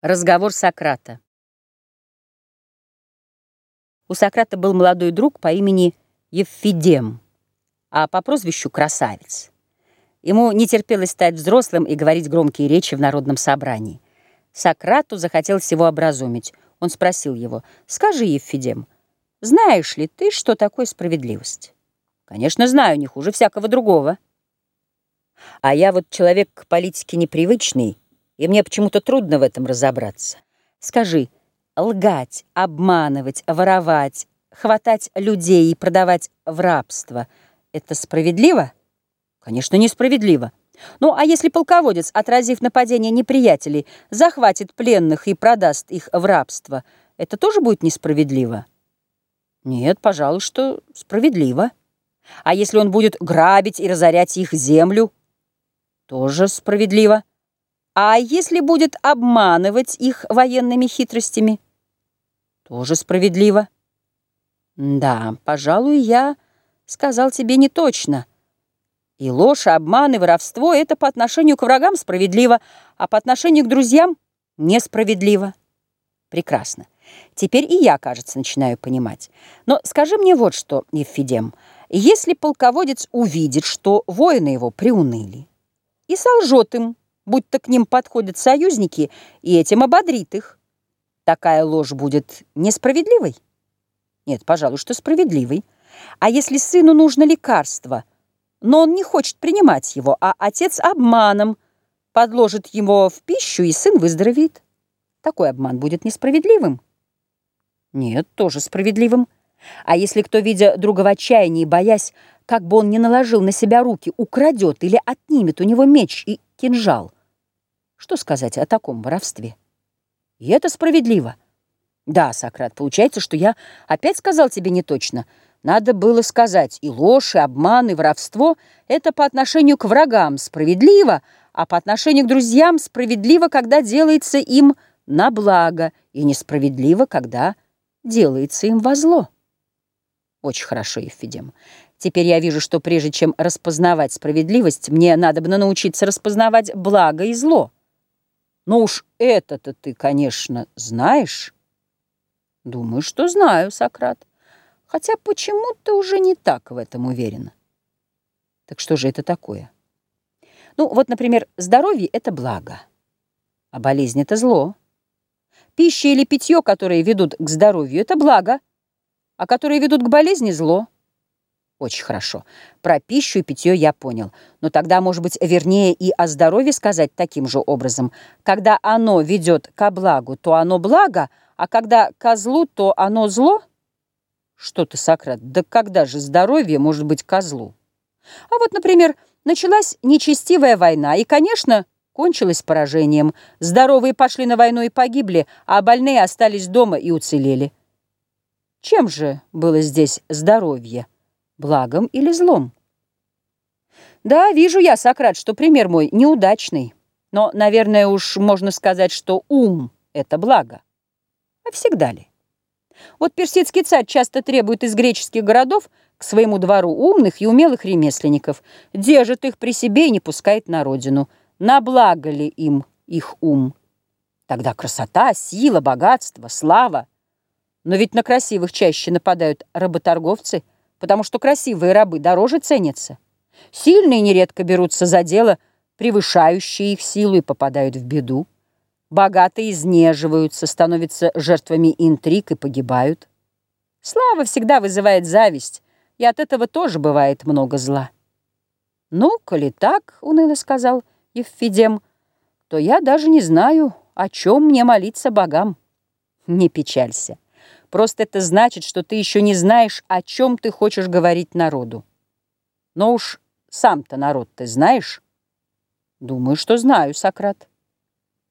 Разговор Сократа. У Сократа был молодой друг по имени Евфидем, а по прозвищу Красавец. Ему не терпелось стать взрослым и говорить громкие речи в народном собрании. Сократу захотел всего образумить. Он спросил его, «Скажи, Евфидем, знаешь ли ты, что такое справедливость?» «Конечно, знаю, не хуже всякого другого». «А я вот человек к политике непривычный, и мне почему-то трудно в этом разобраться. Скажи, лгать, обманывать, воровать, хватать людей и продавать в рабство — это справедливо? Конечно, несправедливо. Ну, а если полководец, отразив нападение неприятелей, захватит пленных и продаст их в рабство, это тоже будет несправедливо? Нет, пожалуй, что справедливо. А если он будет грабить и разорять их землю, тоже справедливо. А если будет обманывать их военными хитростями? Тоже справедливо. Да, пожалуй, я сказал тебе не точно. И ложь, и обман, и воровство — это по отношению к врагам справедливо, а по отношению к друзьям — несправедливо. Прекрасно. Теперь и я, кажется, начинаю понимать. Но скажи мне вот что, Евфидем, если полководец увидит, что воины его приуныли, и солжет им, будто к ним подходят союзники, и этим ободрит их. Такая ложь будет несправедливой? Нет, пожалуй, что справедливой. А если сыну нужно лекарство, но он не хочет принимать его, а отец обманом подложит его в пищу, и сын выздоровеет, такой обман будет несправедливым? Нет, тоже справедливым. А если кто, видя друга в отчаянии, боясь, как бы он ни наложил на себя руки, украдет или отнимет у него меч и кинжал, что сказать о таком воровстве? И это справедливо. Да, Сократ, получается, что я опять сказал тебе не точно. Надо было сказать, и ложь, и обман, и воровство — это по отношению к врагам справедливо, а по отношению к друзьям справедливо, когда делается им на благо, и несправедливо, когда делается им во зло. Очень хорошо, Евфидем. Теперь я вижу, что прежде чем распознавать справедливость, мне надо бы научиться распознавать благо и зло. Но уж это-то ты, конечно, знаешь. Думаю, что знаю, Сократ. Хотя почему-то уже не так в этом уверена. Так что же это такое? Ну, вот, например, здоровье — это благо, а болезнь — это зло. Пища или питье, которые ведут к здоровью, — это благо, а которые ведут к болезни — зло. Очень хорошо. Про пищу и питье я понял. Но тогда, может быть, вернее и о здоровье сказать таким же образом. Когда оно ведет ко благу, то оно благо, а когда ко злу, то оно зло? Что ты, Сократ, да когда же здоровье может быть козлу? А вот, например, началась нечестивая война, и, конечно, кончилась поражением. Здоровые пошли на войну и погибли, а больные остались дома и уцелели. Чем же было здесь здоровье? Благом или злом. Да, вижу я, Сократ, что пример мой неудачный. Но, наверное, уж можно сказать, что ум — это благо. А всегда ли? Вот персидский царь часто требует из греческих городов к своему двору умных и умелых ремесленников, держит их при себе и не пускает на родину. На благо ли им их ум? Тогда красота, сила, богатство, слава. Но ведь на красивых чаще нападают работорговцы — потому что красивые рабы дороже ценятся. Сильные нередко берутся за дело, превышающие их силу и попадают в беду. Богатые изнеживаются, становятся жертвами интриг и погибают. Слава всегда вызывает зависть, и от этого тоже бывает много зла. «Ну, коли так, — уныло сказал Евфидем, — то я даже не знаю, о чем мне молиться богам. Не печалься. Просто это значит, что ты еще не знаешь, о чем ты хочешь говорить народу. Но уж сам-то народ ты знаешь? Думаю, что знаю, Сократ.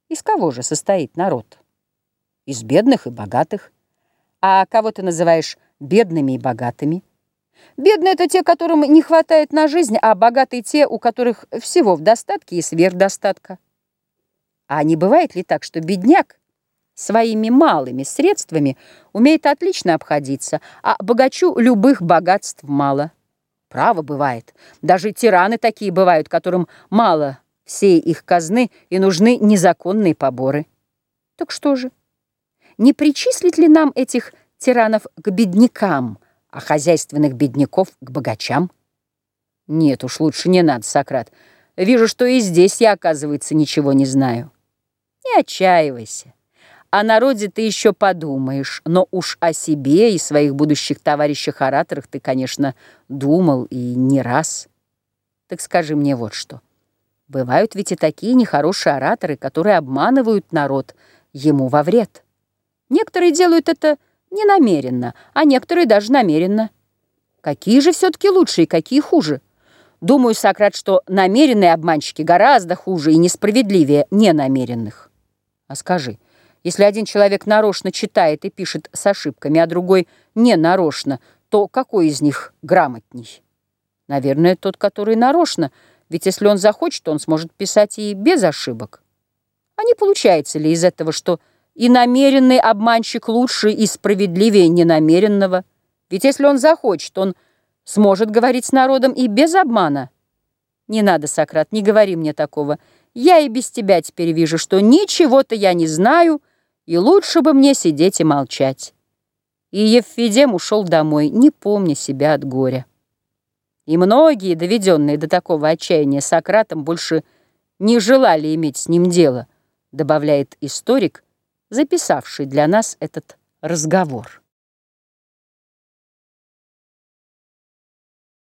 Из кого же состоит народ? Из бедных и богатых. А кого ты называешь бедными и богатыми? Бедные — это те, которым не хватает на жизнь, а богатые — те, у которых всего в достатке и сверхдостатка. А не бывает ли так, что бедняк своими малыми средствами умеет отлично обходиться, а богачу любых богатств мало. Право бывает. Даже тираны такие бывают, которым мало всей их казны и нужны незаконные поборы. Так что же? Не причислить ли нам этих тиранов к беднякам, а хозяйственных бедняков к богачам? Нет уж, лучше не надо, Сократ. Вижу, что и здесь я, оказывается, ничего не знаю. Не отчаивайся. О народе ты еще подумаешь, но уж о себе и своих будущих товарищах-ораторах ты, конечно, думал и не раз. Так скажи мне вот что. Бывают ведь и такие нехорошие ораторы, которые обманывают народ ему во вред. Некоторые делают это не намеренно, а некоторые даже намеренно. Какие же все-таки лучше и какие хуже? Думаю, Сократ, что намеренные обманщики гораздо хуже и несправедливее ненамеренных. А скажи, если один человек нарочно читает и пишет с ошибками, а другой не нарочно, то какой из них грамотней? Наверное, тот, который нарочно, ведь если он захочет, он сможет писать и без ошибок. А не получается ли из этого, что и намеренный обманщик лучше и справедливее ненамеренного? Ведь если он захочет, он сможет говорить с народом и без обмана. Не надо, Сократ, не говори мне такого. Я и без тебя теперь вижу, что ничего-то я не знаю, и лучше бы мне сидеть и молчать. И Евфидем ушел домой, не помня себя от горя. И многие, доведенные до такого отчаяния Сократом, больше не желали иметь с ним дело, добавляет историк, записавший для нас этот разговор.